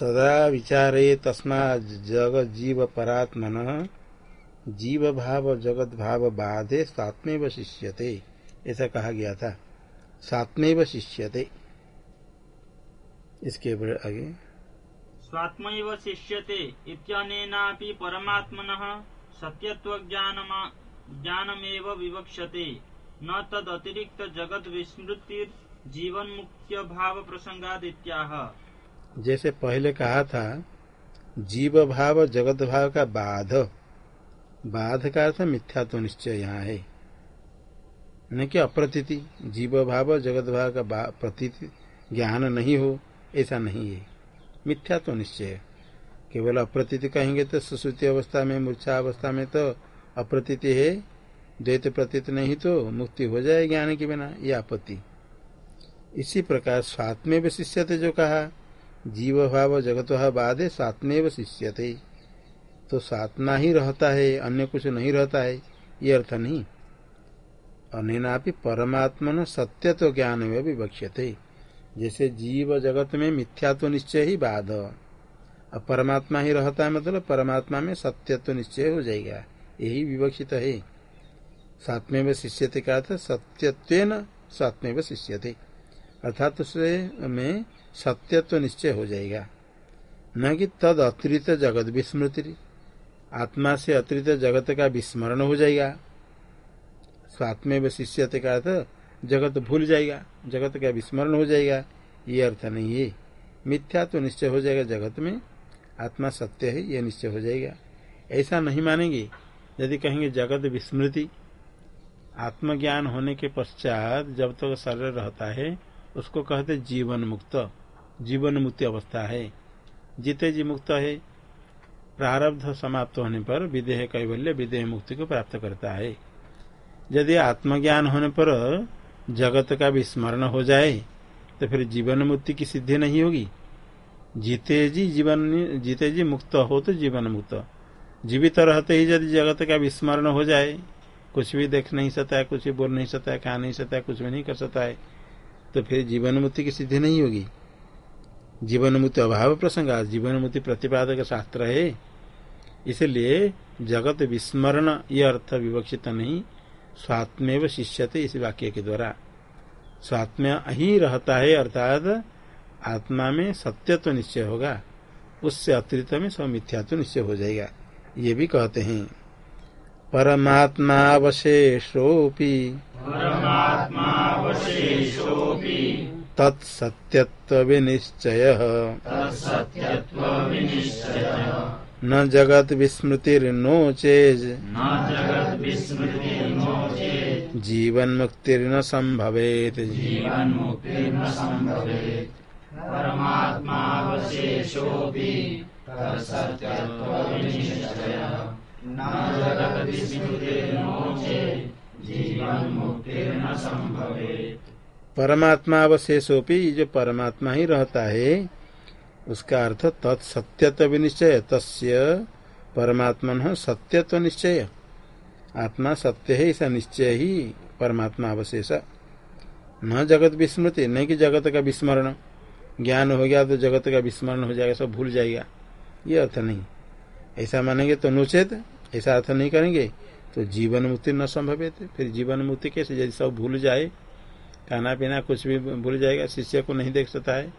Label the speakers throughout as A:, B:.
A: सदा विचारे तस्मा जग जीव परात्मन। जीव भाव जगत भाव बाधे सात्मेव शिष्यते, ऐसा कहा गया था। सात्मेव शिष्यते। इसके आगे।
B: स्वात्मैव शिष्यते इत्यनेनापि परमात्मनः सत्यत्वज्ञानमा ज्ञानमेव विवक्ष्यते। न तदतिरिक्त जगत विस्मृति जीवन मुक्त्य भाव प्रसंगाद इत्याह
A: जैसे पहले कहा था जीव भाव जगत भाव का बाध। बाध का अर्थ मिथ्या तो निश्चय यहाँ है। न कि अप्रतीति जीव भाव जगत भाव का प्रतीति, ज्ञान नहीं हो, ऐसा नहीं है। मिथ्या तो निश्चय। केवल अप्रतीति कहेंगे तो सुश्रुति अवस्था में, मूर्छा अवस्था में तो अप्रतीति है। द्वैत प्रतीत नहीं तो मुक्ति हो जाए ज्ञान के बिना, ये आपत्ति। इसी प्रकार स्वात्मेव शिष्यते जो कहा जीव भाव जगत भाव बाधे स्वात्मेव शिष्यते। तो सातना ही रहता है, अन्य कुछ नहीं रहता है, ये अर्थ नहीं। अन्य परमात्मन सत्य तो ज्ञान में विवक्ष्य थे जैसे जीव जगत में मिथ्या तो निश्चय ही बाध। परमात्मा ही रहता है मतलब परमात्मा में सत्य तो निश्चय हो जाएगा। यही विवक्षित है। सात्मे में शिष्यते का अर्थ सत्यत्व सात्मे में शिष्यते। अर्थात उससे में सत्यत्व निश्चय हो जाएगा। न कि तद अतिरिक्त जगत विस्मृति। आत्मा से अतिरिक्त जगत का विस्मरण हो जाएगा। स्वात्मे में शिष्यते का अर्थ, जगत भूल जाएगा, जगत का विस्मरण हो जाएगा। ये अर्थ नहीं है। मिथ्या तो निश्चय हो जाएगा जगत में, आत्मा सत्य है यह निश्चय हो जाएगा। ऐसा नहीं मानेंगे। यदि कहेंगे जगत विस्मृति, आत्मज्ञान होने के पश्चात जब तक तो शरीर रहता है उसको कहते जीवन मुक्त जीवन मुक्ति अवस्था है। जीते जी मुक्त है, प्रारब्ध समाप्त होने पर विदेह कैवल्य विदेह मुक्ति को प्राप्त करता है। यदि आत्मज्ञान होने पर जगत का विस्मरण हो जाए तो फिर जीवन मुक्ति की सिद्धि नहीं होगी। जीते जी जीवन, जीते जी मुक्त हो तो जीवन मुक्त जीवित रहते ही यदि जगत का विस्मरण हो जाए, कुछ भी देख नहीं सकता है कुछ भी बोल नहीं सकता है खा नहीं सकता है कुछ भी नहीं कर सकता है तो फिर जीवन मुक्ति की सिद्धि नहीं होगी। जीवन मुक्ति अभाव प्रसंग जीवन मुक्ति प्रतिपादक शास्त्र है। इसलिए जगत विस्मरण, ये अर्थ विवक्षित नहीं। स्वात्मेव शिष्यते इस वाक्य के द्वारा। स्वात्म ही रहता है, अर्थात आत्मा में सत्य तो निश्चय होगा। उससे अतिरिक्त में सब तो निश्चय हो जाएगा। ये भी कहते हैं। परमात्मावशेषोपि तत्सत्यत्वविनिश्चयः। न जगत विस्मृतिर्नो चेज जीवन मुक्तिर्न संभवेत संभवेत परमात्मा अवशेषोपि जो परमात्मा ही रहता है, उसका अर्थ तत्सत्यत्व विनिश्चय, तस्य परमात्मा सत्यत्व निश्चय। आत्मा सत्य है, ऐसा निश्चय ही परमात्मा अवशेष न जगत विस्मृति नहीं कि जगत का विस्मरण। ज्ञान हो गया तो जगत का विस्मरण हो जाएगा, सब भूल जाएगा। ये अर्थ नहीं। ऐसा मानेंगे तो नोचेत ऐसा अर्थ नहीं करेंगे तो जीवन मुक्ति न संभव फिर जीवन मुक्ति कैसे? यदि सब भूल जाए, खाना पीना कुछ भी भूल जाएगा, शिष्य को नहीं देख सकता है,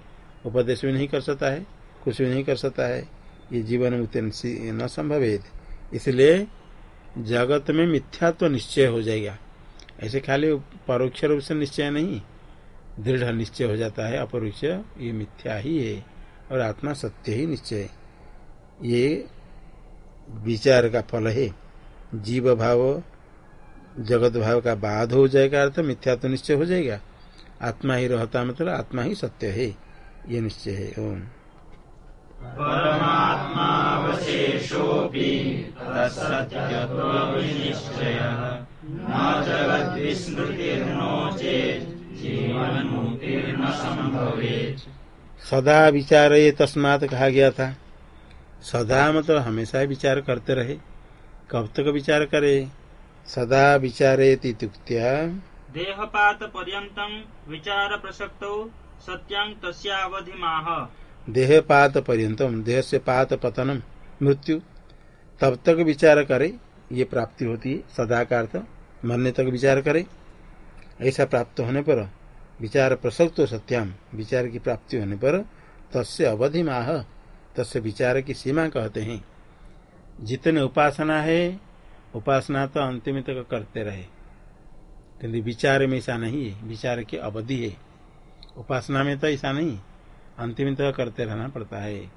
A: उपदेश भी नहीं कर सकता है, कुछ भी नहीं कर सकता है, ये जीवन मुक्ति न संभव इसलिए जगत में मिथ्या तो निश्चय हो जाएगा। ऐसे खाली परोक्ष रूप से निश्चय नहीं, दृढ़ निश्चय हो जाता है, अपरोक्ष ये मिथ्या ही है, और आत्मा सत्य ही निश्चय ये विचार का फल है। जीव भाव जगत भाव का बाध हो जाएगा अर्थ मिथ्या तो निश्चय हो जाएगा। आत्मा ही रहता मतलब आत्मा ही सत्य है ये निश्चय है। ओम। सदा विचार ये तस्मात कहा गया था। सदा मतलब हमेशा विचार करते रहे। कब तक विचार करे? सदा विचारेति तुक्त्या
B: देहपात पर्यंतम विचार प्रसक्त सत्यांग तस्यावधि माह
A: देह पात पर्यतम देह से पात पतनम मृत्यु। तब तक विचार करे ये प्राप्ति होती है सदा का अर्थ मरने तक विचार करे। ऐसा प्राप्त होने पर विचार प्रसक्त सत्याम विचार की प्राप्ति होने पर तस्य अवधि माह तस्य विचार की सीमा कहते हैं। जितने उपासना है, उपासना तो अंतिम तक करते रहे। किन्तु विचार में ऐसा नहीं है। विचार की अवधि है। उपासना में तो ऐसा नहीं। अंतिम तक करते रहना पड़ता है।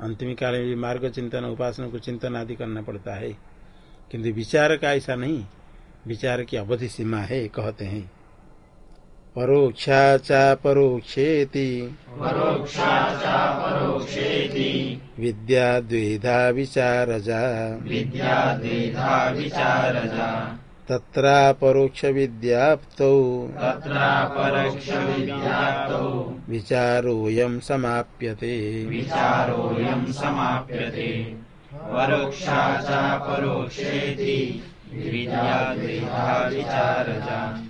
A: अंतिम काल में भी मार्ग चिंतन, उपासना को चिंतन आदि करना पड़ता है। किंतु विचार का ऐसा नहीं। विचार की अवधि सीमा है, कहते हैं। परोक्षा चा परोक्षेति विद्या द्वेधा विचारजा
B: विद्या द्विधा विचारजा
A: तत्रा परोक्ष विद्याप्तौ विचारोऽयं समाप्यते।
B: परोक्षा च परोक्षेति विद्या द्विधा विचारजा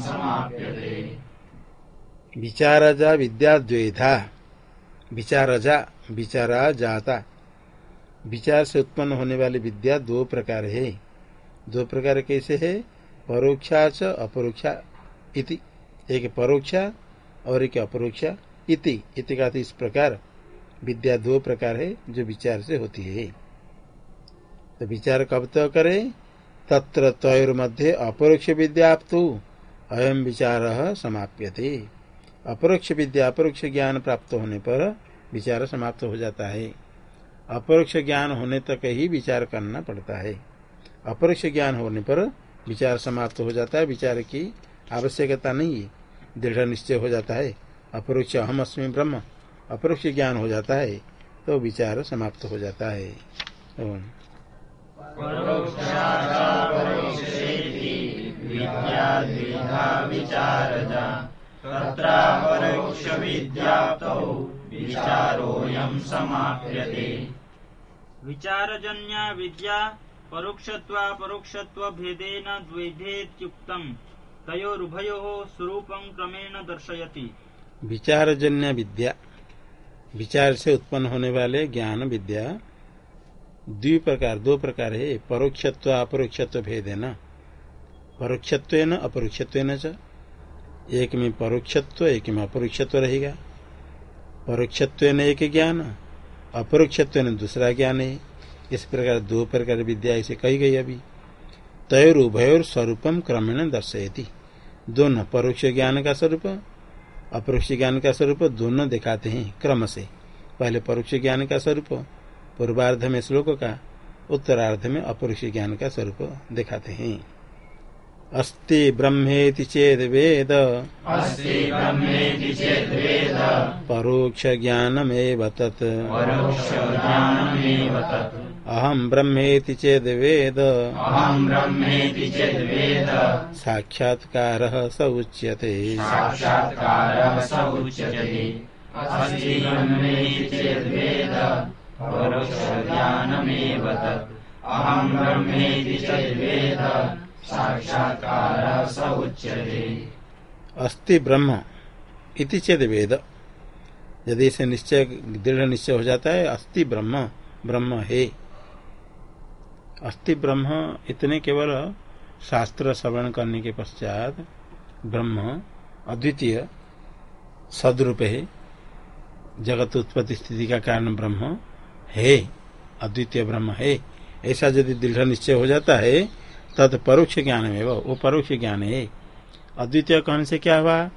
B: समाप्यते
A: विचारजा विद्या द्वेधा विचारजा विचारा जाता विचार से उत्पन्न होने वाली विद्या दो प्रकार है। दो प्रकार कैसे है? परोक्षा च अपरोक्षा इति। एक परोक्षा और एक अपरोक्षा इति। इति का इस प्रकार। विद्या दो प्रकार है जो विचार से होती है। तो विचार कब तक तो करे, तत्र तयर मध्य अपरोक्ष विद्या अयम विचार समाप्य थे अपरोक्ष विद्या, अपरोक्ष ज्ञान प्राप्त होने पर विचार समाप्त हो जाता है। अपरोक्ष ज्ञान होने तक ही विचार करना पड़ता है। अपरोक्ष ज्ञान होने पर विचार समाप्त हो जाता है। विचार की आवश्यकता नहीं है दृढ़ निश्चय हो जाता है। अपरोक्ष अहम अस्मि ब्रह्म, अपरोक्ष ज्ञान हो जाता है तो विचार समाप्त हो जाता है ओम।
B: परोक्षा च परोक्षेति विद्या द्विधा विचारजा समाप्यते। विचारजन्या विद्या परोक्षत्वापरोक्षत्वभेदेन द्वैधेत्युक्तम् तयोरुभयोः स्वरूपं क्रमेण दर्शयति।
A: विचारजन्य विद्या। विचार से उत्पन्न होने वाले ज्ञान विद्या द्वि प्रकार, दो प्रकार है। परोक्षत्व, अपरोक्षत्व भेद है न? परोक्षत्व न अपरोक्षत्व च। एक में परोक्षत्व, एक में अपरोक्षत्व रहेगा। परोक्षत्व न एक ज्ञान अपरोक्षत्व न दूसरा ज्ञान है। इस प्रकार दो प्रकार विद्या इसे कही गई अभी। तयोर उभयोर स्वरूपम क्रमेण दर्शयती। दोनों परोक्ष ज्ञान का स्वरूप, अपरोक्ष ज्ञान का स्वरूप दोनों दिखाते हैं क्रम से। पहले परोक्ष ज्ञान का स्वरूप पूर्वार्ध में श्लोक का उत्तरार्ध में अपरोक्ष ज्ञान का स्वरूप दिखाते हैं। अस्ति ब्रह्मेति चेद वेद। परोक्ष ज्ञानमेव तत्। अहम ब्रह्मेति चेद वेद। साक्षात्कार स उच्यते।
B: साक्षात्कारः परोक्षज्ञानमेव तत्। अहं ब्रह्मेति चेद्वेद साक्षात्कारः स उच्यते।
A: अस्ति ब्रह्म इति चेद वेद। यदि इसे निश्चय, दृढ़ निश्चय हो जाता है, अस्ति ब्रह्म ब्रह्म है। अस्ति ब्रह्म इतने केवल शास्त्र श्रवण करने के पश्चात ब्रह्म अद्वितीय, सदरूप है जगत उत्पत्ति स्थिति का कारण ब्रह्म है, अद्वितीय ब्रह्म, है, ऐसा यदि दृढ़ निश्चय हो जाता है, तद परोक्ष ज्ञान में वो वो परोक्ष ज्ञान है। अद्वितीय कहने से क्या हुआ?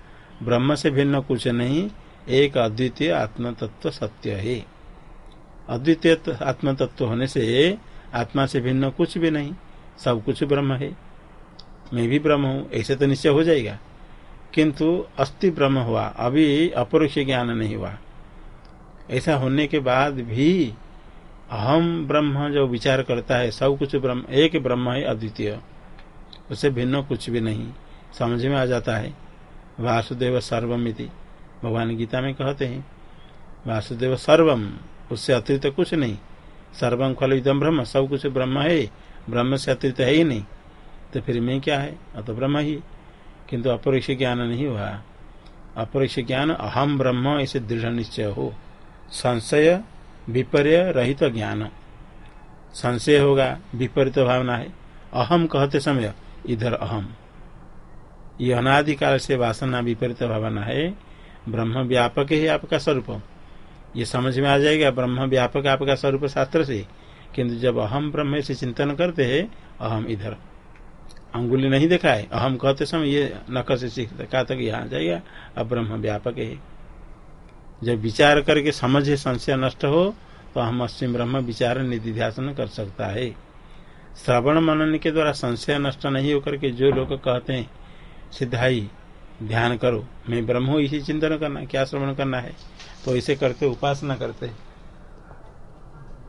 A: ब्रह्म से भिन्न कुछ नहीं, एक अद्वितीय आत्म तत्व सत्य है। अद्वितीय आत्म तत्व होने से आत्मा से भिन्न कुछ भी नहीं, सब कुछ ब्रह्म है। मैं भी ब्रह्म हूँ, ऐसे तो निश्चय हो जाएगा। किंतु अस्थि ब्रह्म हुआ, अभी अपरोक्ष ज्ञान नहीं हुआ। ऐसा होने के बाद भी अहम ब्रह्म जो विचार करता है, सब कुछ ब्रह्म, एक ब्रह्म है अद्वितीय। उसे भिन्न कुछ भी नहीं, समझ में आ जाता है। वासुदेव सर्वम इति। भगवान गीता में कहते हैं, वासुदेव सर्वम, उससे अतिरिक्त कुछ नहीं। सर्वम खल इदम ब्रह्म, सब कुछ ब्रह्म है, ब्रह्म से अतिरिक्त है ही नहीं। तो फिर मैं क्या है? अतो ब्रह्म ही। किंतु अपरोक्ष ज्ञान नहीं हुआ। अपरोक्ष ज्ञान अहम ब्रह्म, इसे दृढ़ निश्चय हो। संशय विपर्य रहित तो ज्ञान। संशय होगा, विपरीत तो भावना है। अहम कहते समय, इधर अहम। ये अनादिकाल से वासना विपरीत तो भावना है। ब्रह्म व्यापक है आपका स्वरूप। ये समझ में आ जाएगा, ब्रह्म व्यापक आपका स्वरूप शास्त्र से। किंतु जब अहम ब्रह्म से चिंतन करते हैं, अहम इधर। अंगुली नहीं देखा है अहम कहते समय ये नक से सीख कहा तक यहाँ जाएगा, अब ब्रह्म व्यापक है। जब विचार करके समझे संशय नष्ट हो तो हम अश्विन ब्रह्म विचार निधि ध्यान कर सकता है। श्रवण मनन के द्वारा संशय नष्ट नहीं होकर के जो लोग कहते हैं सिद्धाई ध्यान करो, मैं ब्रह्म हूँ, इसी चिंतन करना, क्या श्रवण करना है? तो इसे करते उपासना करते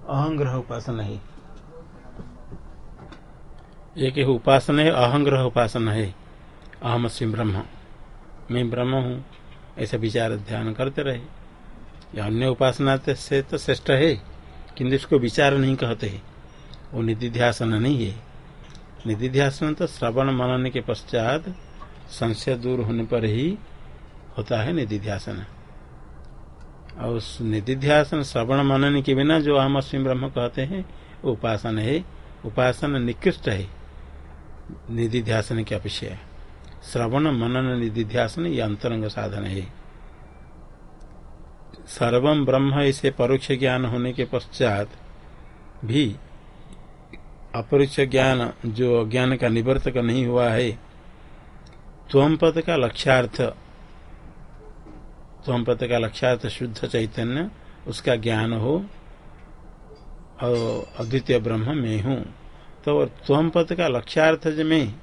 A: अहंग्रह उपासना है। एक उपासना है, अहंग्रह उपासना है। अहम ब्रह्म। मैं ब्रह्म हूँ, ऐसा विचार ध्यान करते रहे। अन्य उपासना से तो श्रेष्ठ है किंतु इसको विचार नहीं कहते है। वो निधिध्यासन नहीं है। निधिध्यासन तो श्रवण मनन के पश्चात संशय दूर होने पर ही होता है निधिध्यासन। और उस निधिध्यासन, श्रवण मनन के बिना जो हम अश्विन ब्रह्म कहते हैं, वो उपासन है। उपासन निकृष्ट है। निधिध्यासन की अपेक्षा। श्रवण मनन निधिध्यासन ये अंतरंग साधन है। सर्वम ब्रह्म इसे परोक्ष ज्ञान होने के पश्चात भी अपरोक्ष ज्ञान जो अज्ञान का निवर्तक नहीं हुआ है त्वम पद का लक्ष्यार्थ त्वम पद का लक्ष्यार्थ शुद्ध चैतन्य, उसका ज्ञान हो, और अद्वितीय ब्रह्म में हूँ। तो त्वम पद का लक्ष्यार्थ में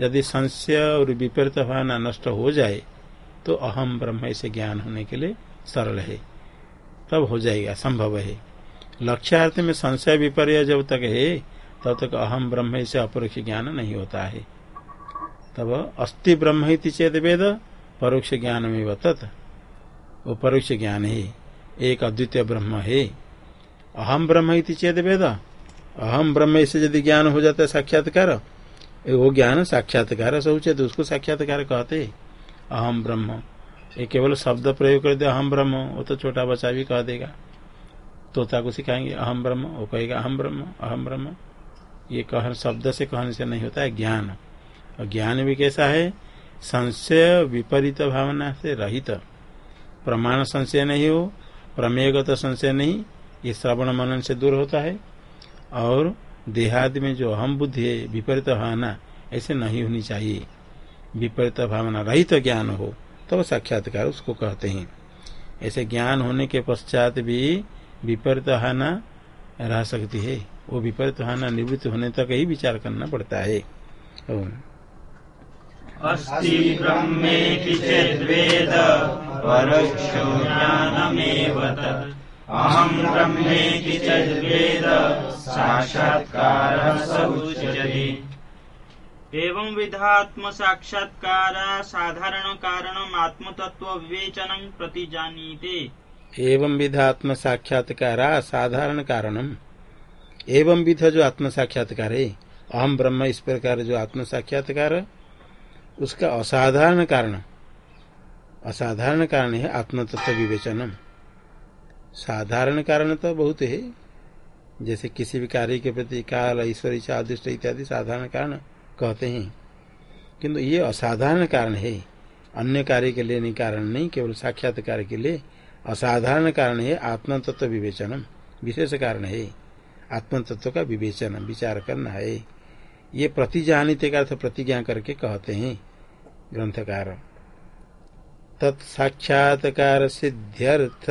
A: यदि संशय और विपरीत भावना नष्ट हो जाए तो अहम ब्रह्म इसे ज्ञान होने के लिए सरल है। तब हो जाएगा, संभव है। लक्ष्यार्थ में संशय विपर्य जब तक है, तब तक अहम ब्रह्म से अपरोक्ष ज्ञान नहीं होता है। तब अस्थि ब्रह्म चेत वेद, परोक्ष ज्ञान में बतत वो परोक्ष ज्ञान है, एक अद्वितीय ब्रह्म है। अहम ब्रह्म चेत वेद, अहम ब्रह्म से यदि ज्ञान हो जाता है, साक्षात्कार, वो ज्ञान साक्षात्कार सऊचित उसको साक्षात्कार कहते अहम ब्रह्म। ये केवल शब्द प्रयोग कर दे, अहम ब्रह्म, वो तो छोटा बच्चा भी कह देगा। तोता को सिखाएँगे, अहम ब्रह्म, वो कहेगा, अहम ब्रह्म अहम ब्रह्म। ये कह शब्द से कहने से नहीं होता है, ज्ञान। और ज्ञान भी कैसा है? संशय विपरीत भावना से रहित। प्रमाण संशय नहीं हो, प्रमेयगत संशय नहीं, ये श्रवण मनन से दूर होता है। और देहादि में जो अहम बुद्धि है, विपरीत भावना, ऐसे नहीं होनी चाहिए। विपरीत भावना रहित ज्ञान हो। तब तो साक्षात्कार उसको कहते हैं। ऐसे ज्ञान होने के पश्चात भी विपरीत भावना रह सकती है। वो विपरीत भावना निवृत्त होने तक ही विचार करना पड़ता है।
B: अस्ति
C: एवं विधात्म साक्षात्कार, साधारण कारण आत्म तत्व विवेचन प्रति जानीते
A: एवं विधात्म साक्षात्कार, साधारण कारणम। एवं विध जो आत्म साक्षात्कार है, अहम ब्रह्म इस प्रकार जो आत्म साक्षात्कार, उसका असाधारण कारण। असाधारण कारण है आत्म तत्व विवेचनम। साधारण कारण तो बहुत है, जैसे किसी भी कार्य के प्रति काल ईश्वर इच्छा इत्यादि साधारण कारण। कहते हैं। किंतु ये असाधारण कारण है। अन्य कार्य के लिए नहीं कारण नहीं, केवल साक्षात्कार के लिए असाधारण कारण है आत्म तत्व विवेचनम। विशेष कारण है आत्म तत्व का विवेचन विचार करना है। ये प्रतिजानित का अर्थ प्रतिज्ञा करके कहते हैं ग्रंथकार। तत्साक्षात्कार सिद्ध्यर्थ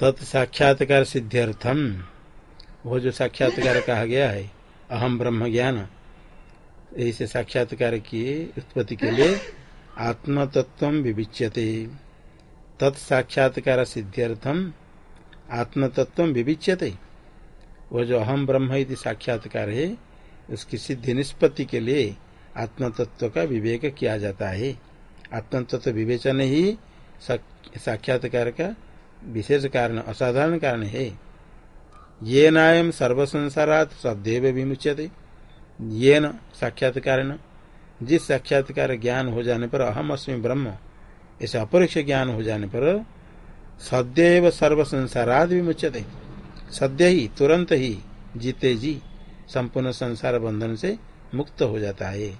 B: तत्साक्षात्कार
A: सिद्ध्यर्थम वो जो साक्षात्कार कहा गया है अहम ब्रह्म ज्ञान ऐसे साक्षात्कार किए उत्पत्ति के लिए आत्म तत्व विविच्यते। तत्साक्षात्कार सिद्ध्यर्थम आत्म तत्व विविच्यते। वह जो अहम ब्रह्म इति साक्षात्कार है, उसकी सिद्धि निष्पत्ति के लिए आत्म तत्व का विवेक किया जाता है। आत्म तत्व विवेचन ही साक्षात्कार का विशेष कारण, असाधारण कारण है। ये नायम सर्वसंसारात सदैव विमुच्यते। ये न साक्षात्कार जिस साक्षात्कार ज्ञान हो जाने पर अहम अस्मि ब्रह्म ऐसे अपरोक्ष ज्ञान हो जाने पर सदैव सर्व संसाराद विमुच्यते। सद्य ही, तुरंत ही जीते जी, संपूर्ण संसार बंधन से मुक्त हो जाता है।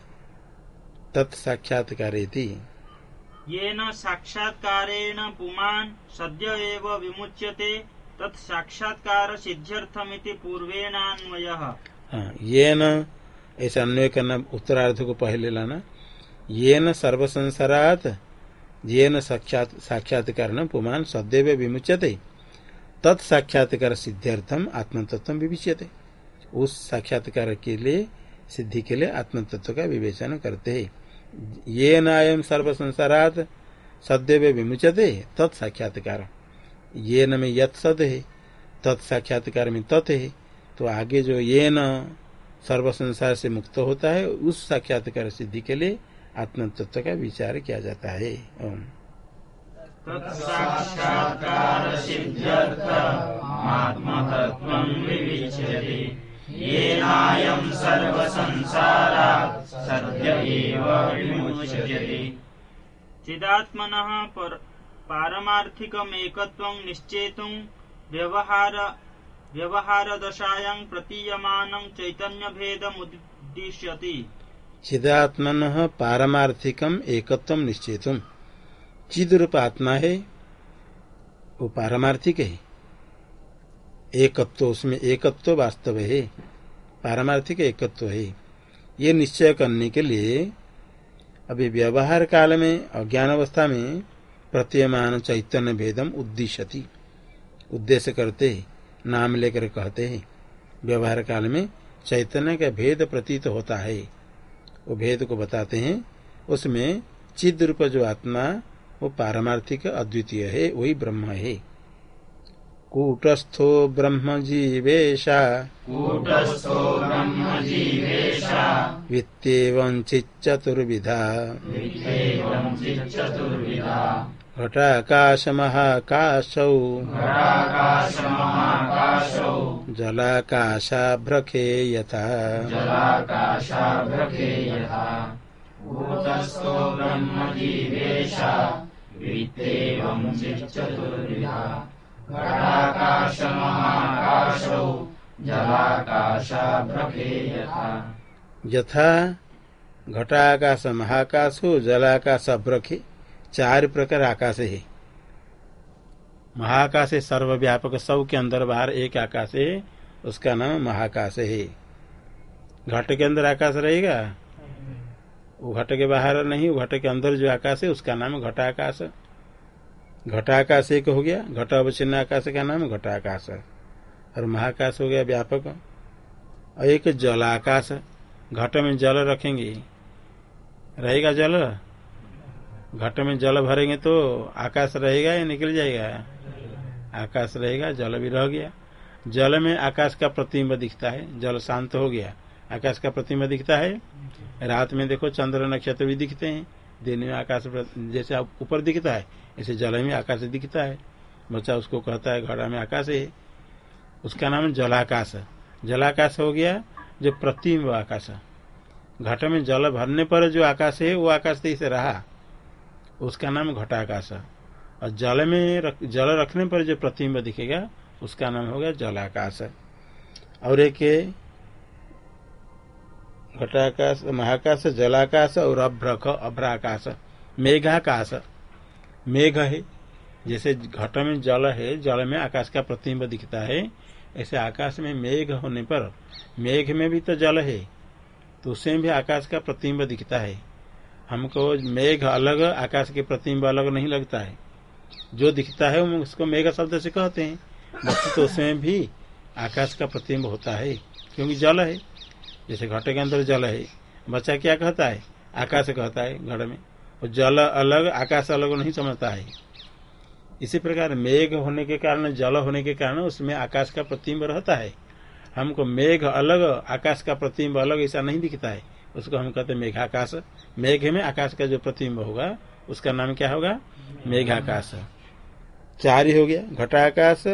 A: तत्साक्षात्कार
C: ये न साक्षात्कारेण पुमान सद्य एव विमुच्यते तत्साक्षात्कार सिद्ध्यर्थमिति पूर्वेणान्वय।
A: हाँ, ये न ऐसा अन्वय करना उत्तरार्थ को पहले लाना ये न सर्वसंसारात ये न साक्षात्कार पुमान सदैव विमुच्यते तत्साक्षात्कार सिद्ध्यर्थम आत्म तत्व विविच्यते। उस साक्षात्कार के लिए सिद्धि के लिए आत्मतत्व का विवेचन करते हैं। ये नायम सर्व संसारात सदैव विमुचते तत्साक्षात्कार ये न में यत सद है तत्साक्षात्कार में तत् है तो आगे जो ये न सर्व संसार से मुक्त होता है, उस साक्षात्कार सिद्धि के लिए आत्म तत्व का विचार किया जाता है।
B: तत्साक्षात्कार सिद्ध्यर्थ आत्मतत्त्वं विविच्यते। येनायं सर्वसंसारात् सद्य एव विमुच्यते।
C: चिदात्मनः पारमार्थिकमेकत्वं निश्चेतुं व्यवहार व्यवहारदशायां प्रतीयमानं चैतन्यभेदमुद्दिश्यति।
A: चिदात्मन पारमार्थिकम एकत्व निश्चेतुम चिद रूप आत्मा है वो पारमार्थिक है। एकत्व उसमें एकत्व वास्तव है। पारमार्थिक एकत्व है। ये निश्चय करने के लिए अभी व्यवहार काल में अज्ञान अवस्था में प्रत्ययमान चैतन्य भेदम उद्देश्यति। उद्देश्य करते नाम लेकर कहते हैं। व्यवहार काल में चैतन्य का भेद प्रतीत होता है। वो भेद को बताते हैं, उसमें चिद रूप जो आत्मा, वो पारमार्थिक अद्वितीय है, वही ब्रह्म है। कूटस्थो ब्रह्म जीवेशा
B: कूटस्थो जीवेशा
A: वित्तेवं चिच्चतुर्विधा घटाकाशमहाकाशौ। जलाकाशाभ्रखे यथा
B: वित्तेवं चिच्चतुर्विधा घटाकाशमहाकाशौ यथा
A: यथा घटाकाश महाकाश हो जलाकाश अभ्रखे चार प्रकार आकाश है। महाकाश है सर्वव्यापक सब के अंदर बाहर एक आकाश है उसका नाम महाकाश है। घट के अंदर आकाश रहेगा? वो घट के बाहर नहीं वो घट के अंदर जो आकाश है उसका नाम घटाकाश। घटाकाश एक हो गया घट अवचिन्न आकाश का नाम घटाकाश और महाकाश हो गया व्यापक। और एक जलाकाश घट में जल रखेंगे। रहेगा जल? घट में जल भरेंगे तो आकाश रहेगा या निकल जाएगा? आकाश रहेगा, जल भी रह गया। जल में आकाश का प्रतिम्ब दिखता है। जल शांत हो गया। आकाश का प्रतिम्ब दिखता है। रात में देखो चंद्र नक्षत्र भी दिखते हैं। दिन में आकाश जैसे ऊपर दिखता है ऐसे जल में आकाश दिखता है। बच्चा उसको कहता है घड़ा में आकाश है। उसका नाम जलाकाश। जलाकाश हो गया जो प्रतिम्ब आकाश। घट में जल भरने पर जो आकाश है वो आकाश से रहा। उसका नाम घटाकाश। और जल में रख, जल रखने पर जो प्रतिम्ब दिखेगा उसका नाम होगा जलाकाश। और एक घटाकाश, महाकाश, जलाकाश और अभ्रक अभ्राकाश, मेघाकाश। मेघ है, जैसे घट में जल है, जल में आकाश का प्रतिम्ब दिखता है। ऐसे आकाश में मेघ होने पर मेघ में भी तो जल है तो उसमें भी आकाश का प्रतिम्ब दिखता है। हमको मेघ अलग, आकाश के प्रतिम्ब अलग नहीं लगता है। जो दिखता है उसको मेघ शब्द से कहते हैं। तो उसमें भी आकाश का प्रतिम्ब होता है, क्योंकि जल है। जैसे घट के अंदर जल है। बच्चा क्या कहता है? आकाश कहता है घड़ में। और जल अलग, आकाश अलग नहीं समझता है। इसी प्रकार मेघ होने के कारण, जल होने के कारण उसमें आकाश का प्रतिम्ब रहता है। हमको मेघ अलग, आकाश का प्रतिम्ब अलग ऐसा नहीं दिखता है। उसको हम कहते हैं मेघाकाश। मेघ में आकाश का जो प्रतिम्ब होगा, उसका नाम क्या होगा? मेघाकाश। चार ही हो गया। घटाकाश,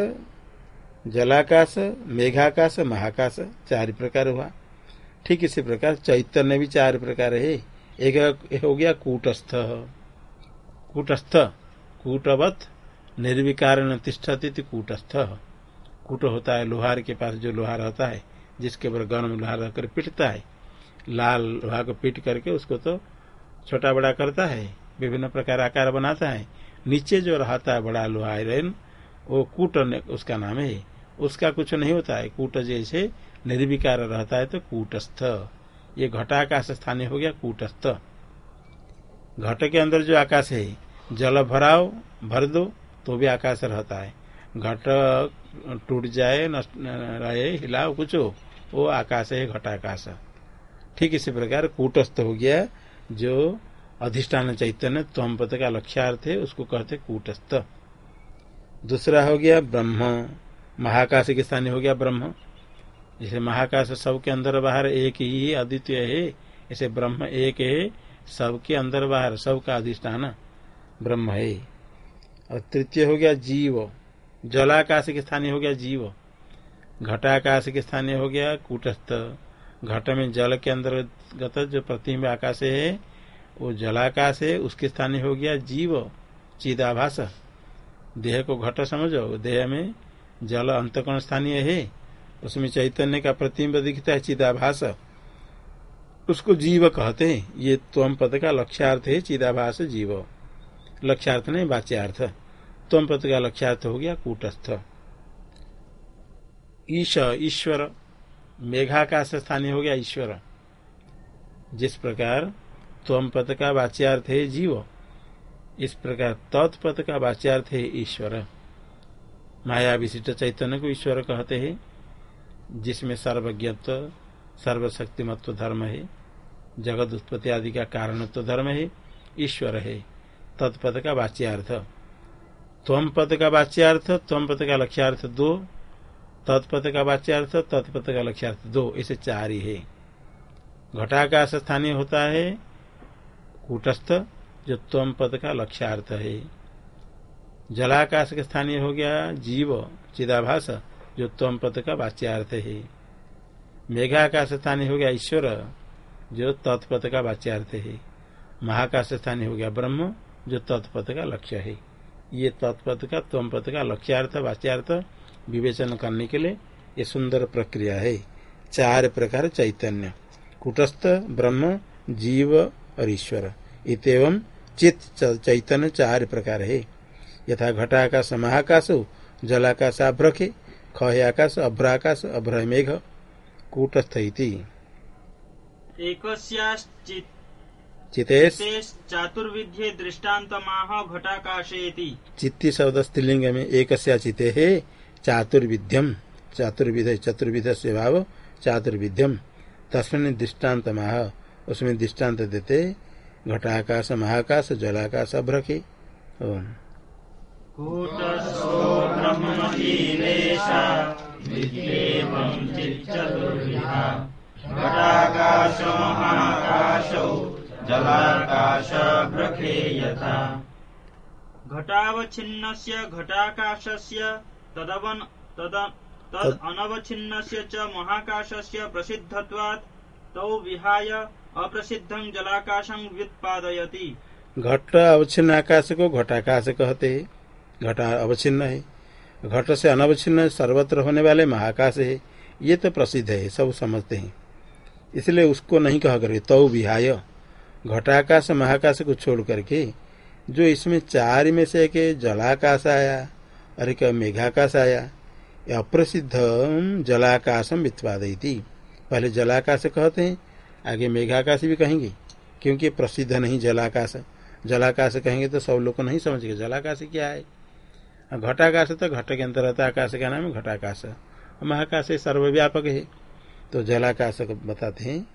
A: जलाकाश, मेघाकाश, महाकाश, चार प्रकार हुआ। ठीक इसी प्रकार चैतन्य भी चार प्रकार है। एक हो गया कूटस्थ। कूटस्थ, कूटवत निर्विकार तिष्ठती कूटस्थ। कूट होता है लोहार के पास, जो लोहार होता है, जिसके ऊपर गर्म लोहार रखकर पीटता है। लाल लोहा को पीट करके उसको तो छोटा बड़ा करता है, विभिन्न प्रकार आकार बनाता है। नीचे जो रहता है बड़ा लोहा आयरन वो कूट उसका नाम है। उसका कुछ नहीं होता है। कूट जैसे निर्विकार रहता है तो कूटस्थ। ये घटाकाश स्थानीय हो गया, कूटस्थ। घट के अंदर जो आकाश है, जल भराओ, भर दो तो भी आकाश रहता है। घट टूट जाए रहे, हिलाओ, कुछ हो, वो आकाश है, घटाकाश। ठीक इसी प्रकार कूटस्थ हो गया, जो अधिष्ठान चैतन्य त्वम पद का लक्ष्यार्थ है, उसको कहते कूटस्थ। दूसरा हो गया ब्रह्म। महाकाश के स्थानीय हो गया ब्रह्म। जैसे महाकाश सबके अंदर बाहर एक ही अद्वितीय है, ऐसे ब्रह्म एक है सबके अंदर बाहर सबका अधिष्ठान ब्रह्म है। और तृतीय हो गया जीव, जलाकाश के स्थानीय हो गया जीव, घटाकाश के स्थानीय हो गया कूटस्थ। घट में जल के अंतर्गत जो प्रतिम्ब आकाश है, वो जलाकाश है, उसके स्थानीय हो गया जीव, चिदाभास। देह को घट समझो, देह में जल अंतकोण स्थानीय है उसमें चैतन्य का प्रतिम्ब दिखता है चिदाभास। उसको जीव कहते हैं। ये त्वम पद का लक्ष्यार्थ है चिदाभास जीव। लक्ष्यार्थ नहीं, वाच्यार्थ। त्वम पद का लक्ष्यार्थ हो गया कूटस्थ। ईश, ईश्वर, मेघाकाश स्थानीय हो गया ईश्वर। जिस प्रकार त्वम पद का वाच्यार्थ है जीव, इस प्रकार तत्पद का वाच्यार्थ है ईश्वर। माया विशिष्ट चैतन्य को ईश्वर कहते हैं। जिसमें सर्वज्ञत्व, सर्वशक्तिमत्व धर्म है, जगत उत्पत्ति आदि का कारणत्व धर्म है, ईश्वर है। तत्पद का वाच्यार्थ। त्वम पद का वाच्यार्थ त्वम पद का लक्ष्यार्थ दो, तत्पद का वाच्यार्थ, तत्पद का लक्ष्यार्थ दो ऐसे चार ही है। घटाकाश स्थानीय होता है, कूटस्थ, जो त्वम पद का लक्ष्यार्थ है। जलाकाश स्थानीय हो गया, जीव, चिदाभास जो त्वम पद का वाच्यार्थ है। मेघाकाश स्थानीय हो गया ईश्वर, जो तत्पद का वाच्यार्थ है। महाकाश स्थानीय हो गया ब्रह्म, जो तत्पद का लक्ष्य है। ये तत्पद का त्वम पद का लक्ष्यार्थ, वाच्यार्थ विवेचन करने के लिए ये सुंदर प्रक्रिया है। चार प्रकार चैतन्य, कुटस्थ, ब्रह्म, जीव और ईश्वर। इतम चित चैतन्य चार प्रकार है। यथा घटाकाश, महाकाश, जलाकाश आभ्रखे खय आकाश अभ्राकाश अभ्र मेघ कूटस्थ चितेश।
C: चातुर्विध्ये दृष्टांत माह घटाकाशेति।
A: चित्ती शब्द स्त्रीलिंग में एक चिते है चातुर्विध्यम। चातुर्विध चतुर्विध से भाव चातुर्विध्यम। तस्मिन दृष्टांत माह उसमें दृष्टांत देते घटाकाश महाकाश जलाकाश अभ्रके ओम
C: घटावच्छिन्नस्य घटाकाशस्य तदवन तद तद अनवच्छिन्नस्य च महाकाशस्य प्रसिद्धत्वात् तौ विहाय अप्रसिद्धं जलाकाशं व्युत्पादयति।
A: घट अवच्छिन्न आकाश को घटाकाश कहते। हैं घटा अवच्छिन्न है। घट से अनवच्छिन्न सर्वत्र होने वाले महाकाश है। ये तो प्रसिद्ध है, सब समझते हैं। इसलिए उसको नहीं कहा करे तौ विहाय। घटाकाश महाकाश को छोड़ करके, जो इसमें चार में से एक जलाकाश आया, और एक मेघाकाश आया अप्रसिद्ध जलाकाशम वित्पादी पहले जलाकाश कहते हैं, आगे मेघाकाश भी कहेंगे, क्योंकि प्रसिद्ध नहीं जलाकाश। जलाकाश कहेंगे तो सब लोग को नहीं समझेंगे जलाकाश क्या है? घटाकाश तो घट के अंतर्गत आकाश का नाम घटाकाश। महाकाश सर्वव्यापक है। तो जलाकाश को बताते हैं।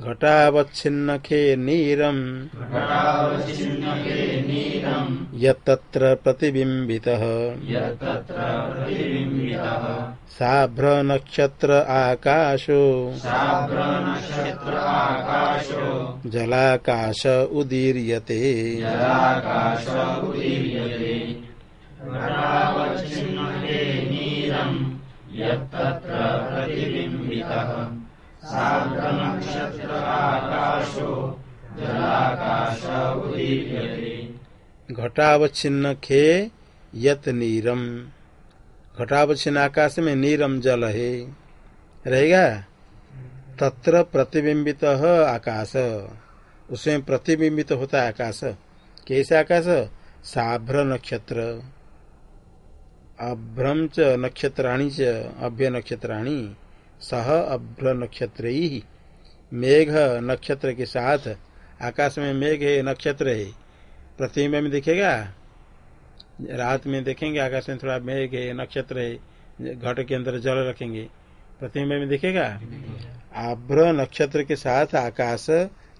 A: घटावच्छिन्न खे नीरम। यत्र प्रतिबिंबित साभ्र नक्षत्र आकाशो। जलाकाश उदीर्यते।
B: यत्तत्र प्रतिबिम्बितः। साभ्रनक्षत्र आकाशो जलाकाश उदीर्यते
A: घटावच्छिन्न खे यत नीरम। घटावच्छिन्न आकाश में नीरम जल है। रहेगा? तत्र प्रतिबिंबित आकाश। उसमें प्रतिबिंबित होता है आकाश। कैसे आकाश? साभ्र नक्षत्र अभ्रम च नक्षत्राणी च, अभ्य नक्षत्राणी, सह अभ्र नक्षत्र। मेघ नक्षत्र के साथ, आकाश में मेघ है, नक्षत्र है। प्रतिबिंब में दिखेगा? रात में देखेंगे, आकाश में थोड़ा मेघ है, नक्षत्र है, घट के अंदर जल रखेंगे। प्रतिबिंब में दिखेगा? आभ्र नक्षत्र के साथ आकाश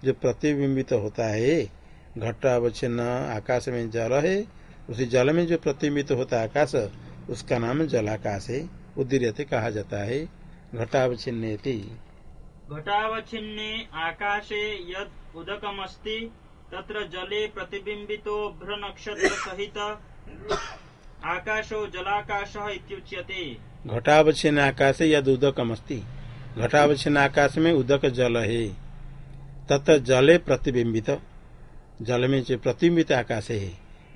A: जो प्रतिबिंबित होता है, घट अवच्छिन्न, आकाश में जल है उसी जल में जो प्रतिबिंबित होता है आकाश उसका नाम जलाकाश है। उदीर्यते कहा जाता है। घटावच्छिन्न
C: घटावच्छिन्ने आकाशे यद् उदकमस्ति तत्र जले प्रतिबिम्बितो भ्रनक्षत्रसहित आकाशो जलाकाशः इत्युच्यते।
A: घटावच्छिन्न आकाश यद उदकम अस्ति घटावच्छिन्न आकाश में उदक जल है। तथा जले प्रतिबिंबित। जल में जो प्रतिबिंबित आकाश है।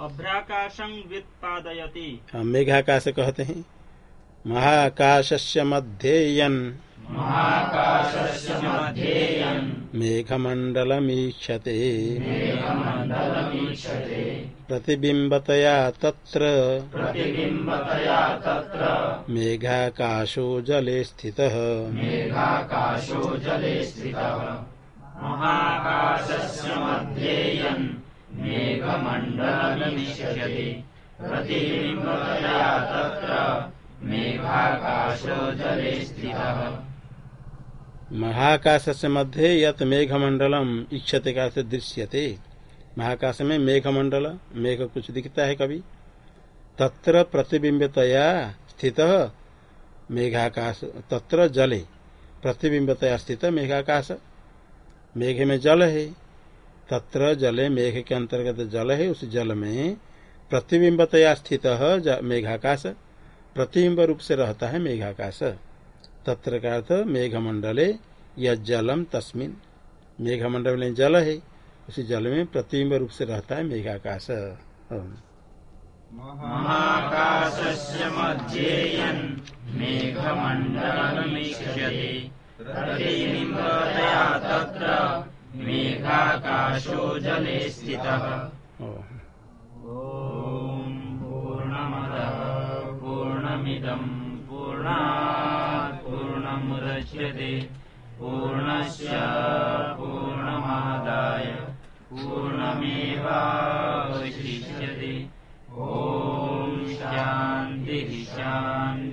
C: अभ्राकाशं व्युत्पादयति।
A: मेघाकाश कहते हैं। महाकाशस्य मध्येयन।
B: महाकाशस्य मध्येयन्।
A: मेघमण्डलमीक्षते। प्रतिबिम्बतया तत्र। मेघाकाशो जले स्थितः।
B: मेघाकाशो जले स्थितः। महाकाशस्य मध्येयन्।
A: महाकाश से मध्य यत मेघमंडलम इच्छते का से दृश्यते महाकाश में मेघमंडल मेघ कुछ दिखता है कभी तत्र प्रतिबिंबतया स्थित मेघाकाश, तत्र जले प्रतिबिंबतया स्थित मेघाकाश। मेघ में जल है। तत्र जले मेघ के अंतर्गत जल है, उस जल में प्रतिबिंबतया स्थित मेघाकाश। प्रतिबिंब रूप से रहता है मेघाकाश। तत्र का अर्थ, मेघमंडले या जलम तस्मिन। मेघमंडल में जल है, उसी जल में प्रतिबिंब रूप से रहता है मेघाकाश। ओम।
B: मेघाकाशो जले स्थितः। ॐ पूर्णमदः पूर्णमिदम् पूर्णात् पूर्णमुदच्यते। पूर्णस्य पूर्णमादाय पूर्णमेवावशिष्यते। ॐ शान्तिः शान्तिः